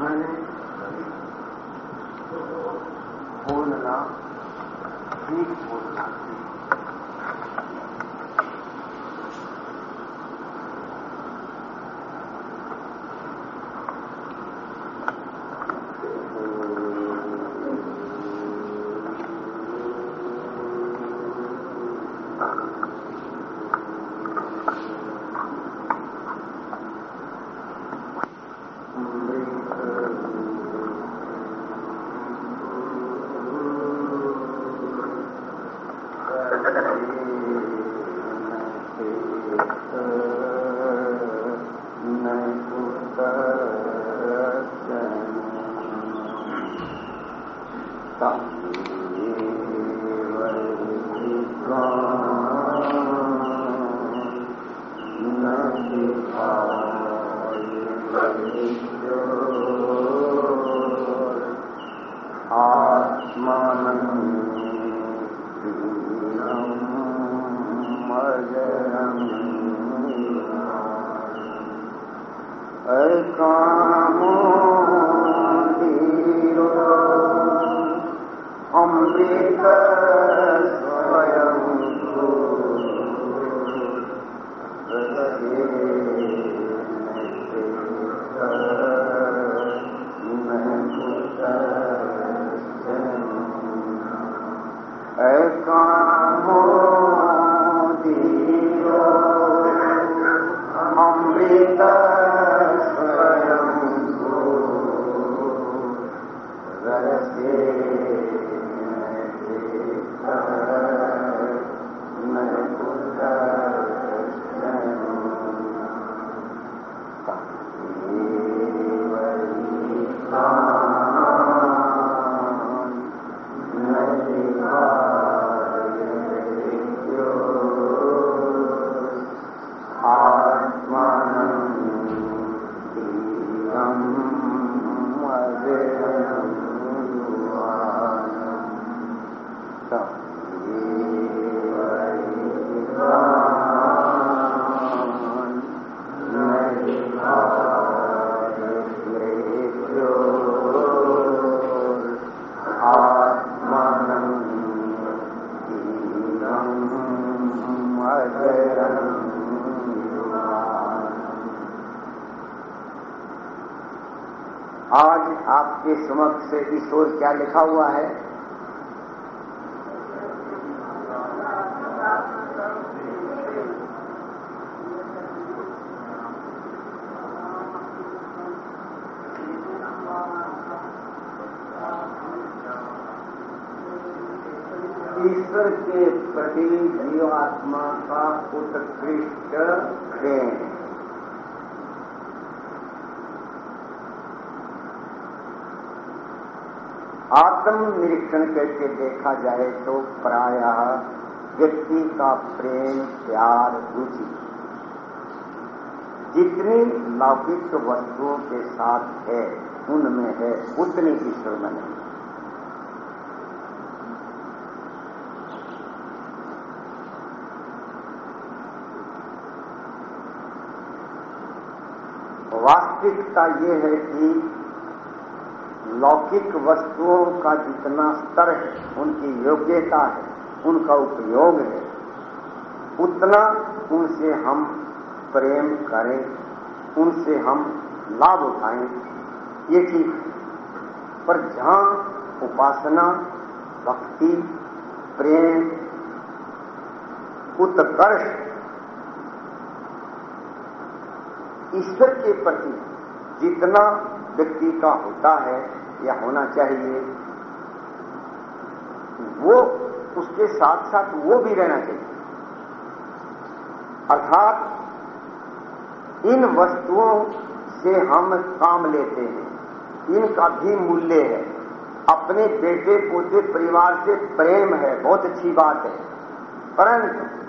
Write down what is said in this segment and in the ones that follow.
मैंने बोलना ठीक। आज आपके समक्ष ईश्वर क्या लिखा हुआ है ईश्वर के प्रति जीवात्मा का उत्कृष्ट प्रेम आत्म निरीक्षण करके देखा जाए तो प्राय व्यक्ति का प्रेम, प्यार, रुचि, जितनी लौकिक वस्तुओं के साथ है, उनमें है उतनी ईश्वर में नहीं। वास्तविकता ये है कि लौकिक वस्तुओं का जितना स्तर है, उनकी योग्यता है, उनका उपयोग है, उतना उनसे हम प्रेम करें, उनसे हम लाभ उठाएँ। ये ठीक है। पर जहाँ उपासना, भक्ति, प्रेम, उत्कर्ष ईश्वर के प्रति जितना व्यक्ति का होता है या होना चाहिए। वो उसके साथ साथ वो भी रहना चाहिए। अर्थात, इन वस्तुओं से हम काम लेते हैं। इनका भी मूल्य है। अपने बेटे, पोते, परिवार से प्रेम है। बहुत अच्छी बात है। परंतु,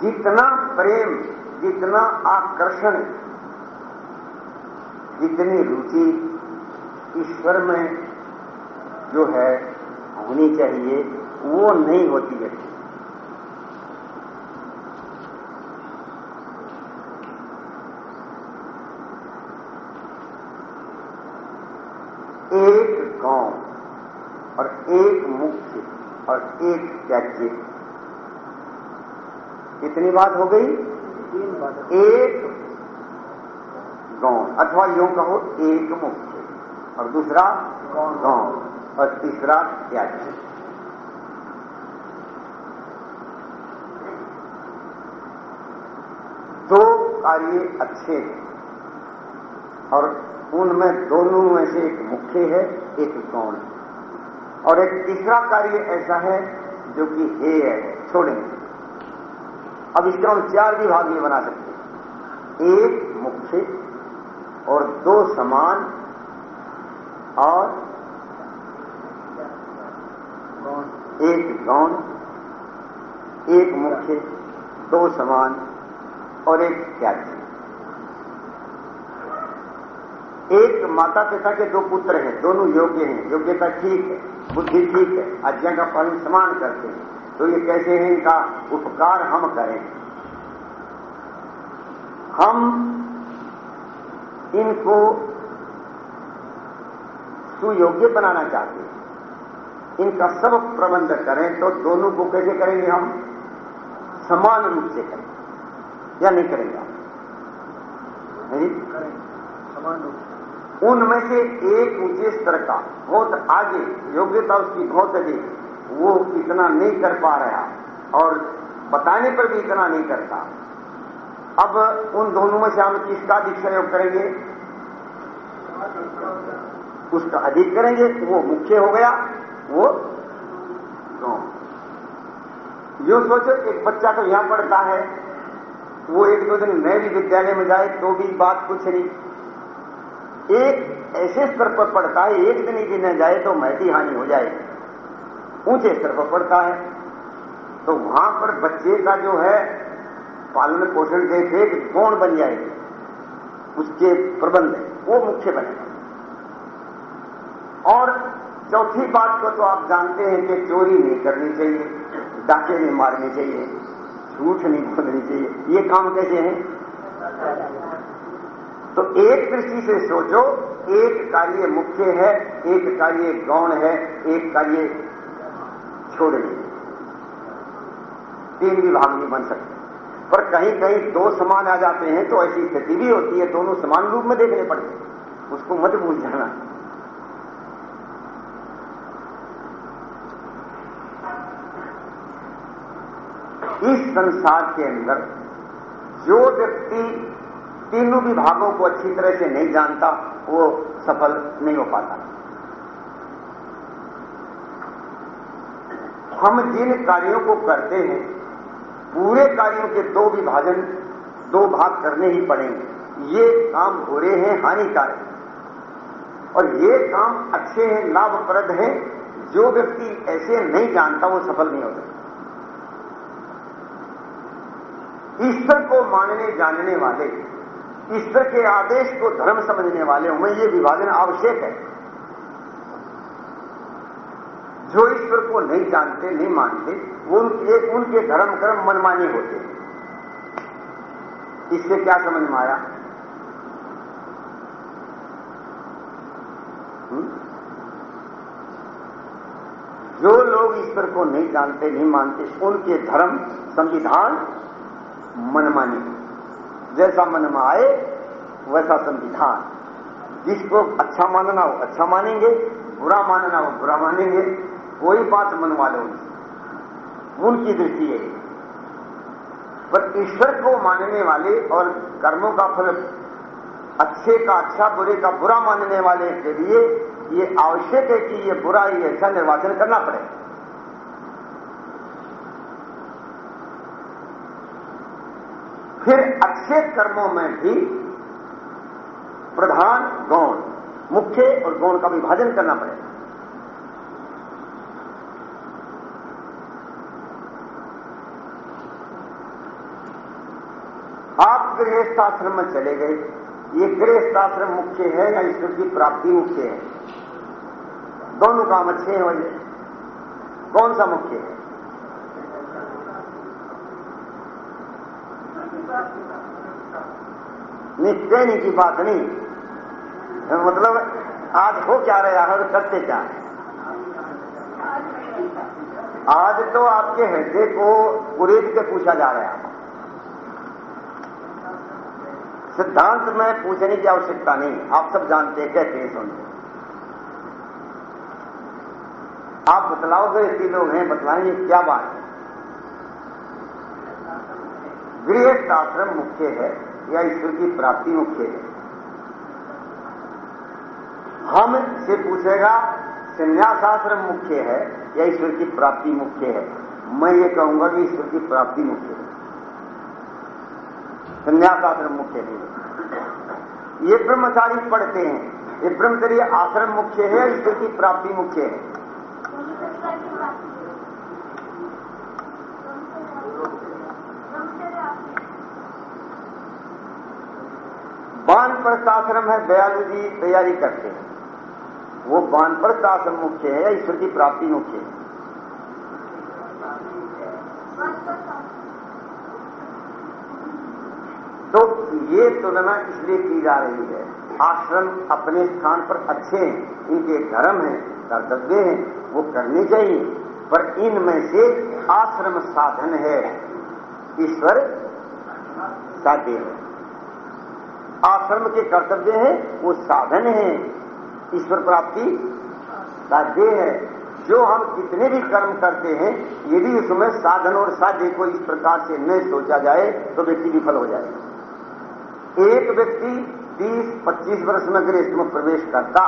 जितना प्रेम, जितना आकर्षण जितनी रुचि ईश्वर में जो है होनी चाहिए वो नहीं होती है। एक गाँव और एक मुख्य और एक त्याज्य। कितनी बात हो गई? तीन बात। एक अथवा यूँ कहो एक मुख्य और दूसरा गाँव और तीसरा, त्याज्य। दो कार्य अच्छे हैं, और उनमें दोनों में से एक मुख्य है, एक गौण है और एक तीसरा कार्य ऐसा है, जो कि हेय है, छोड़ेंगे। अब इसका हम चार विभाग में बना सकते हैं। एक दो समान और एक गौण एक मुख्य, दो समान और एक त्याज्य एक माता पिता के दो पुत्र हैं, दोनों योग्य हैं। योग्यता ठीक है, बुद्धि ठीक है, आज्ञा का पालन समान करते हैं। तो ये कैसे हैं इनका उपकार हम करें? हम इनको सुयोग्य बनाना चाहते हैं। इनका सब प्रबंध करें तो दोनों को कैसे करेंगे हम? समान रूप से करें। या नहीं करेंगे नहीं? समान रूप उनमें से एक ऊँचे स्तर का, बहुत आगे, योग्यता उसकी बहुत अधिक, वो इतना नहीं कर पा रहा। और बताने पर भी इतना नहीं करता। अब उन दोनों में से हम किसका अधिक सहयोग करेंगे? उसका अधिक करेंगे वो मुख्य हो गया, वो यो सोचो, एक बच्चा तो यहाँ पढ़ता है, वो एक दो दिन नए भी विद्यालय में जाए तो भी बात कुछ नहीं। एक ऐसे स्तर पर पढ़ता है, एक दिन ही न जाए तो महती हानि हो जाएगी ऊँचे स्तर पर पढ़ता है तो वहाँ पर बच्चे का जो है पालन पोषण देख एक कौन बन जाएगी। उसके प्रबंध वो मुख्य बनेगा और चौथी बात को तो आप जानते हैं कि चोरी नहीं करनी चाहिए, डाके नहीं मारने चाहिए, झूठ नहीं बोलनी चाहिए। ये काम कैसे हैं? तो एक दृष्टि से सोचो, एक कार्य मुख्य है, एक कार्य गौण है, एक कार्य छोड़ने। तीन विभाग नहीं बन सकते पर कहीं कहीं दो समान आ जाते हैं तो ऐसी स्थिति भी होती है, दोनों समान रूप में देखने पड़ते हैं। उसको मत भूल जाना। इस संसार के अंदर जो व्यक्ति तीनों विभागों को अच्छी तरह से नहीं जानता, वो सफल नहीं हो पाता। हम जिन कार्यों को करते हैं पूरे कार्यों के दो विभाजन, दो भाग करने ही पड़ेंगे। ये काम बुरे हैं, हानिकारक। और ये काम अच्छे हैं, लाभप्रद हैं, जो व्यक्ति ऐसे नहीं जानता, वो सफल नहीं हो सकता ईश्वर को मानने, जानने वाले, ईश्वर के आदेश को धर्म समझने वाले में ये विभाजन आवश्यक है। जो ईश्वर को नहीं जानते, नहीं मानते, वो उनके उनके धर्म, कर्म मनमानी होते हैं। इससे क्या समझ में आया? जो लोग ईश्वर को नहीं जानते, नहीं मानते, उनके धर्म, संविधान मनमानी जैसा मन में आए, वैसा संविधान। जिसको अच्छा मानना हो अच्छा मानेंगे, बुरा मानना हो, बुरा मानेंगे। कोई बात मनवा लो उनकी दृष्टि है। पर ईश्वर को मानने वाले और कर्मों का फल, अच्छे का अच्छा बुरे का बुरा मानने वाले के लिए ये आवश्यक है कि ये बुरा ही अच्छा निर्वाचन करना पड़े। फिर अच्छे कर्मों में भी प्रधान गौण, मुख्य और गौण का विभाजन करना पड़ेगा आप गृहस्थाश्रम में चले गए। ये गृहस्थाश्रम मुख्य है, या ईश्वर की प्राप्ति मुख्य है? दोनों काम अच्छे हैं वही। कौन सा मुख्य है? नहीं की बात नहीं। मतलब आज हो क्या रहा है और करते क्या? आज तो आपके हृदय को उरेद के पूछा जा रहा है। सिद्धांत में पूछने की आवश्यकता नहीं। आप सब जानते हैं, कहते हैं सुनते आप बतलाओगे इतने लोग हैं बतलाएँगे, क्या बात है? गृहस्थ आश्रम मुख्य है, या ईश्वर की प्राप्ति मुख्य है? हम से पूछेगा संन्यास आश्रम मुख्य है, या ईश्वर की प्राप्ति मुख्य है? मैं ये कहूँगा कि ईश्वर की प्राप्ति मुख्य है। संन्यास आश्रम मुख्य नहीं ये ब्रह्मचारी पढ़ते हैं। ये ब्रह्मचर्य आश्रम मुख्य है ईश्वर की प्राप्ति मुख्य है। बानप्रस्थ आश्रम है, दयालु जी तैयारी करते हैं। वो बानप्रस्थ आश्रम मुख्य है या ईश्वर की प्राप्ति मुख्य है तो ये तुलना इसलिए की जा रही है। आश्रम अपने स्थान पर अच्छे हैं, इनके धर्म हैं, कर्तव्य हैं, वो करने चाहिए। पर इनमें से आश्रम साधन है। ईश्वर साध्य है। आश्रम के कर्तव्य हैं, वो साधन है। ईश्वर प्राप्ति साध्य है। जो हम कितने भी कर्म करते हैं, यदि उसमें साधन और साध्य को इस प्रकार से न सोचा जाए तो व्यक्ति विफल हो जाएगा। एक व्यक्ति 30-25 वर्ष में अगर इसमें प्रवेश करता,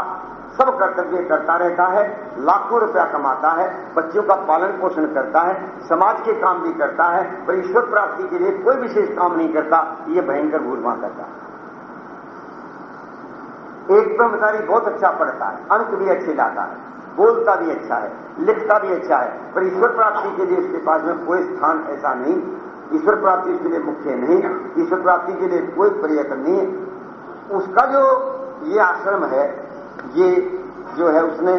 सब कर्तव्य करता रहता है, लाखों रुपया कमाता है बच्चों का पालन पोषण करता है, समाज के काम भी करता है, पर ईश्वर प्राप्ति के लिए कोई विशेष काम नहीं करता, ये भयंकर भूलवा करता है। एक ब्रह्मचारी बहुत अच्छा पढ़ता है, अंक भी अच्छे लाता है, बोलता भी अच्छा है, लिखता भी अच्छा है, पर ईश्वर प्राप्ति के लिए उसके पास में कोई स्थान ऐसा नहीं ईश्वर प्राप्ति उसके लिए मुख्य नहीं, ईश्वर प्राप्ति के लिए कोई प्रयत्न नहीं उसका जो ये आश्रम है, ये जो है उसने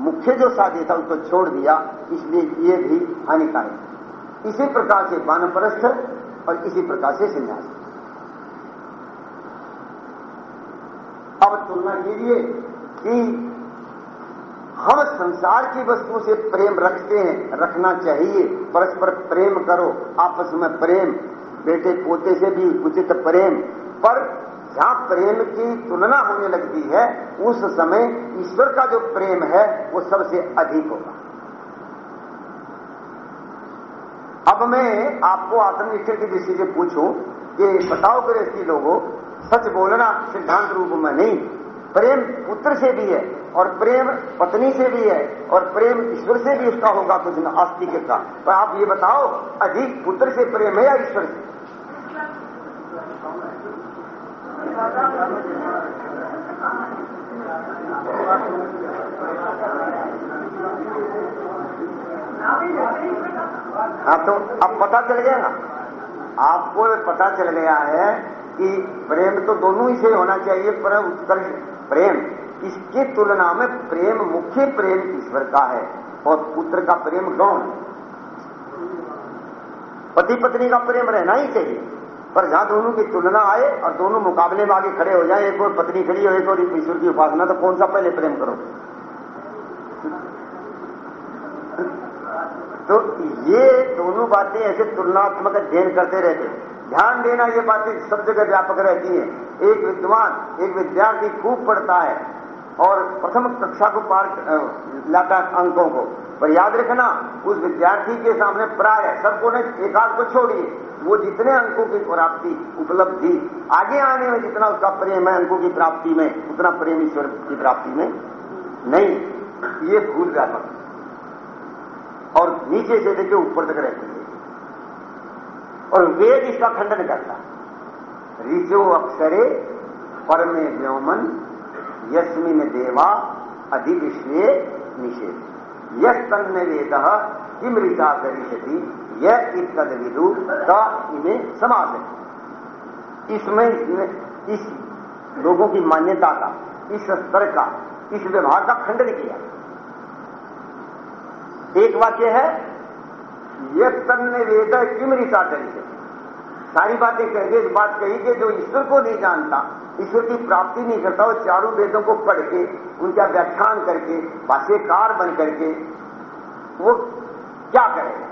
मुख्य जो साध्य था, उसको छोड़ दिया, इसलिए ये भी हानिकारक इसी प्रकार से वानप्रस्थ और इसी प्रकार से संन्यास। अब तुलना कीजिए कि हम संसार की वस्तु से प्रेम रखते हैं, रखना चाहिए। परस्पर प्रेम करो, आपस में प्रेम, बेटे पोते से भी उचित प्रेम। पर जहाँ प्रेम की तुलना होने लगती है, उस समय ईश्वर का जो प्रेम है, वो सबसे अधिक होगा। अब मैं आपको आत्मनिष्ठा की दृष्टि से पूछूँ कि बताओ गृहस्थी लोगों, सच बोलना सिद्धांत रूप में नहीं प्रेम पुत्र से भी है और प्रेम पत्नी से भी है और प्रेम ईश्वर से भी उसका होगा कुछ न आस्तिक का पर आप ये बताओ, अधिक पुत्र से प्रेम है या ईश्वर से? हाँ तो अब पता चल गया ना। आपको पता चल गया है कि प्रेम तो दोनों ही से होना चाहिए, पर उत्कर्ष प्रेम। इसकी तुलना में प्रेम मुख्य प्रेम ईश्वर का है और पुत्र का प्रेम गौण। पति पत्नी का प्रेम रहना ही चाहिए। पर जहाँ दोनों की तुलना आए और दोनों मुकाबले में आगे खड़े हो जाए, एक और पत्नी खड़ी हो, एक और ईश्वर की उपासना तो कौन सा पहले प्रेम करो? तो ये दोनों बातें ऐसे तुलनात्मक अध्ययन करते रहते ध्यान देना ये बातें सब जगह व्यापक रहती है। एक विद्वान, एक विद्यार्थी खूब पढ़ता है और प्रथम कक्षा को पार लाता अंकों को। पर याद रखना, उस विद्यार्थी के सामने प्राय सबको ने एकाध को छोड़िए। वो जितने अंकों की प्राप्ति उपलब्धि, आगे आने में जितना उसका प्रेम है, अंकों की प्राप्ति में, उतना प्रेम ईश्वर की प्राप्ति में नहीं। ये भूल व्यापक और नीचे से लेके ऊपर तक रहती और वेद इसका खंडन करता। ऋचो अक्षरे परमे व्योमन, यस्मिन देवा अधिविश्वे निषेध। यह तन्न वेद किम ऋचा करिष्यति यह इतद विदु का इन्हें समाज इसमें, इस लोगों की मान्यता का, इस स्तर का, इस व्यवहार का खंडन किया। एक वाक्य है यह तन्न वेद किम ऋचा करिष्यति सारी बातें करके इस बात कही कि जो ईश्वर को नहीं जानता, ईश्वर की प्राप्ति नहीं करता, वो चारों वेदों को पढ़ के, उनका व्याख्यान करके, भाष्यकार बन करके, वो क्या करेगा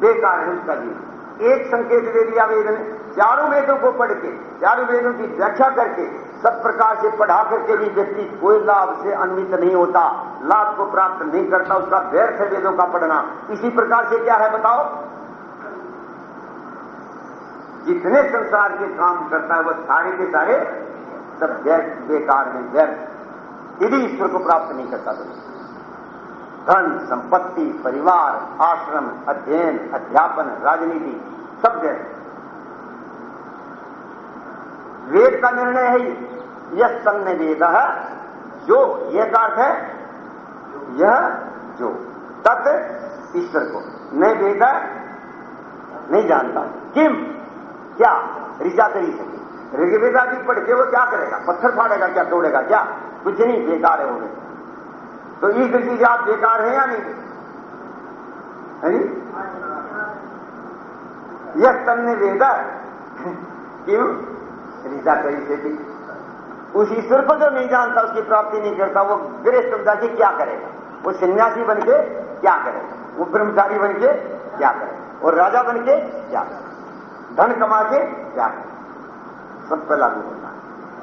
बेकार है उसका जीवन। एक संकेत दे दिया वेद ने, चारों वेदों को पढ़ के, चारों वेदों की व्याख्या करके सब प्रकार से पढ़ा करके भी व्यक्ति कोई लाभ से अन्वित नहीं होता, लाभ को प्राप्त नहीं करता, उसका व्यर्थ है वेदों का पढ़ना। इसी प्रकार से क्या है बताओ? जितने संसार के काम करता है वह सारे के सारे सब व्यर्थ, बेकार हैं, व्यर्थ। यदि ईश्वर को प्राप्त नहीं करता तो धन, संपत्ति, परिवार, आश्रम, अध्ययन, अध्यापन, राजनीति, सब व्यर्थ। वेद का निर्णय है यह सन्न वेद जो यह का अर्थ है, यह जो तत् ईश्वर को। न वेद नहीं जानता। किम? क्या? ऋषा करी सके ऋग्वेदा भी पढ़ के वो क्या करेगा? पत्थर फाड़ेगा क्या? तोड़ेगा क्या? कुछ नहीं, बेकार है उन्हें तो इस दृष्टि से आप बेकार हैं या नहीं? है यह तन्ने वेद क्यों? ऋषा करी से थी उस ईश्वर को जो नहीं जानता, उसकी प्राप्ति नहीं करता, वो गृह समझा के क्या करेगा। वो सन्यासी बन के क्या करेगा? वो ब्रह्मचारी बन के क्या करेगा? और राजा बन के क्या करेगा? धन कमा के क्या है सब पर लागू होता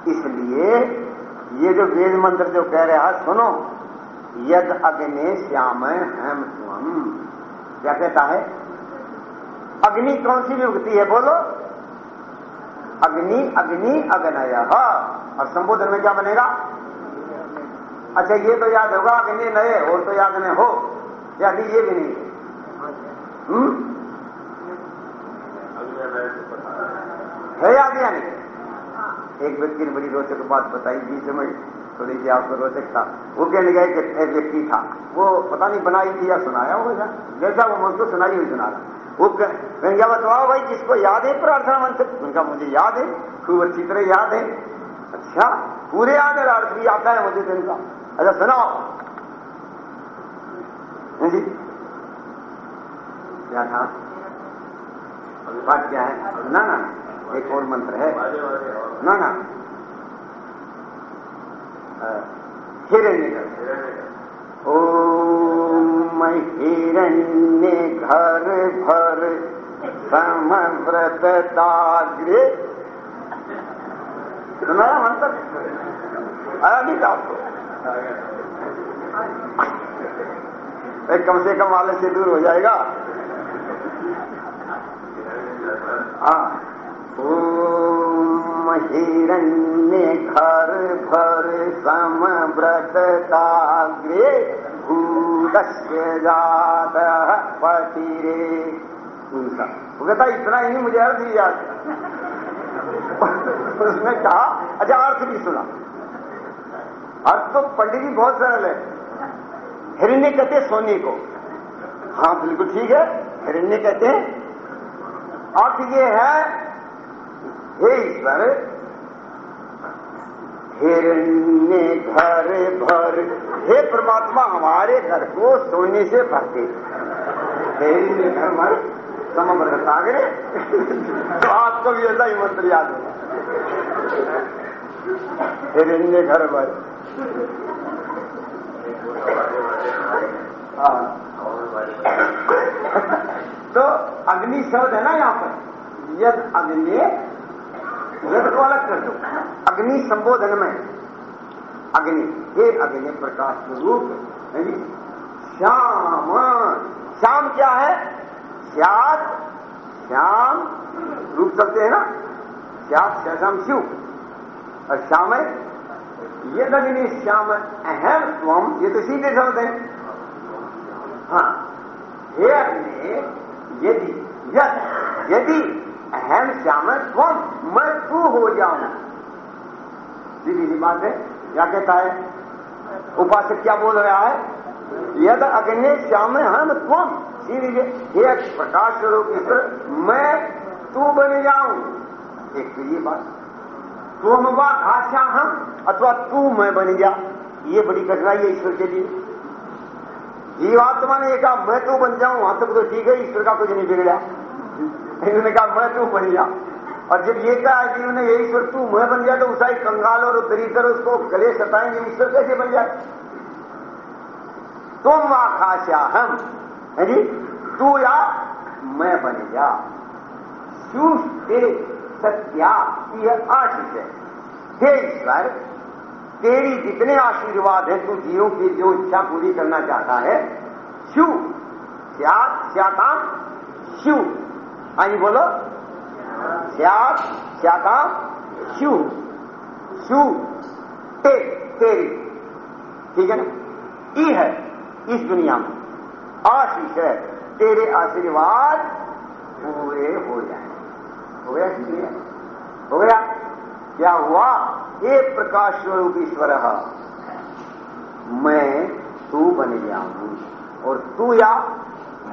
इसलिए ये जो वेद मंत्र जो कह रहा है सुनो। यद अग्नि श्याम हम तुम। क्या कहता है? अग्नि कौन सी विभक्ति है, बोलो। अग्नि अग्नि अग्नय। और संबोधन में क्या बनेगा? अच्छा ये तो याद होगा, अग्नि नए और तो याद नहीं हो। या ये भी नहीं हम्म? है याद या नहीं? एक व्यक्ति ने बड़ी रोचक बात बताई बीच में थोड़ी सी आपको रोचक था। वो कहने गए कि एक व्यक्ति था। वो पता नहीं बनाई थी या सुनाया हो जैसा वो मुझको सुनाई हुई सुना रहा। क्या बताओ भाई, जिसको याद है, प्रार्थना मंत्र। उनका मुझे याद है, खूब अच्छी तरह याद है। अच्छा पूरे याद है अर्थ भी आता है मुझे दिन का। अच्छा सुनाओ। जी। क्या था? बात क्या है? ना ना, एक और मंत्र है। ना ना। हिरण्य ओम हिरण्य घर भर। समव्रताग्रे सुनाया मंत्र? था आपको? एक कम से कम वाले से दूर हो जाएगा। हाँ। ओम हिरण्य घर भर। समव्रताग्रे जात पतिरे उनका। वो कहता, इतना ही मुझे अर्थ ही। याद उसने कहा अच्छा अर्थ भी सुना। अर्थ तो पंडित जी बहुत सरल है। हिरण्य कहते सोने को। हाँ बिल्कुल ठीक है। हिरण्य कहते हैं, अर्थ ये है, हे ईश्वर हिरण्य घर भर। हे परमात्मा, हमारे घर को सोने से भरते हिरण्य घर भर? समग्र सागरे? तो आपको भी ऐसा ही मंत्र याद है हिरण्य घर भर। हाँ। तो अग्नि शब्द है ना यहाँ पर? यद अग्नि यद को अलग कर दो अग्नि संबोधन में। अग्नि हे अग्नि प्रकाश स्वरूप श्याम। श्याम क्या है? श्यात, श्याम रूप सकते हैं ना? श्यात, श्याम, शिव। और श्याम है? ये अग्नि, श्याम, अहम स्वम ये तो सीधे शब्द है। हाँ। हे अग्नि यदि यदि अहम श्याम स्वम मैं तू हो जाऊँ। सीधी सी बात है। क्या कहता है? उपासक क्या बोल रहा है? यद अग्नि श्याम हम स्वम सीधी हे प्रकाश स्वरूप ईश्वर मैं तू बन जाऊँ। एक तो ये बात। तुम वा घाषा हम अथवा तू मैं बन जा। ये बड़ी कठिनाई है ईश्वर के लिए। जीवात्मा ने कहा, मैं तो बन जाऊँ, वहाँ तक तो ठीक है, ईश्वर का कुछ नहीं बिगड़ा। इन्होंने कहा, मैं तू बन जा। और जब ये कहा कि उन्होंने ईश्वर, तू मैं बन गया तो उसाई कंगाल और दरिद्र उसको गले सताएँगे, ईश्वर, कैसे बन जाए तुम आकाशा हम है जी? तू या मैं बन जा। सत्या यह आशीष है। हे ईश्वर, तेरी जितने आशीर्वाद है, तू जीवों की जो इच्छा पूरी करना चाहता है, शिव श्यात श्याकाम शिव। आई बोलो। श्यात श्याकाम शिव शिव ते, तेरी। ठीक है ना? ई है इस दुनिया में। आशीष है। तेरे आशीर्वाद पूरे हो जाए। हो गया कि नहीं? हो गया। क्या हुआ? ये प्रकाश स्वरूप ईश्वर, मैं तू बन गया हूँ। और तू या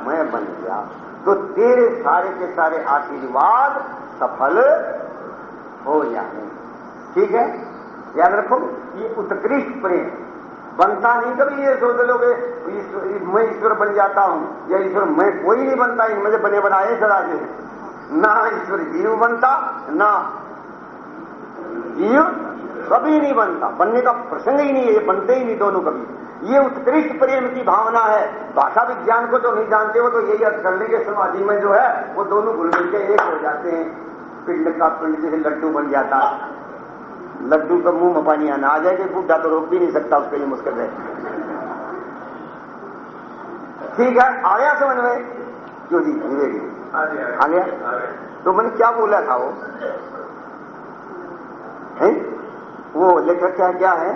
मैं बन गया तो तेरे सारे के सारे आशीर्वाद सफल हो जाए। ठीक है? याद रखो, ये उत्कृष्ट प्रेम। बनता नहीं कभी ये सोच लोगे मैं ईश्वर बन जाता हूँ, या ईश्वर मैं कोई नहीं बनता, इनमें से बने बनाए सदा से ना ईश्वर जीव बनता, ना जीव कभी नहीं बनता। बनने का प्रसंग ही नहीं है ये बनते ही नहीं दोनों कभी। ये उत्कृष्ट प्रेम की भावना है। भाषा विज्ञान को जो नहीं जानते हो तो यही अर्थ करने के समाधि में जो है वो दोनों घुल मिल के एक हो जाते हैं। पिंड का पिंड जैसे लड्डू बन जाता है। लड्डू का मुँह में पानी आना आ जाए कि बूढ़ा तो रोक भी नहीं सकता उसके लिए मुश्किल है। ठीक है आ गया समझ में? क्यों जी विवेक जी। आ गया। तो मैंने क्या बोला था वो? है? वो लेखक क्या क्या है?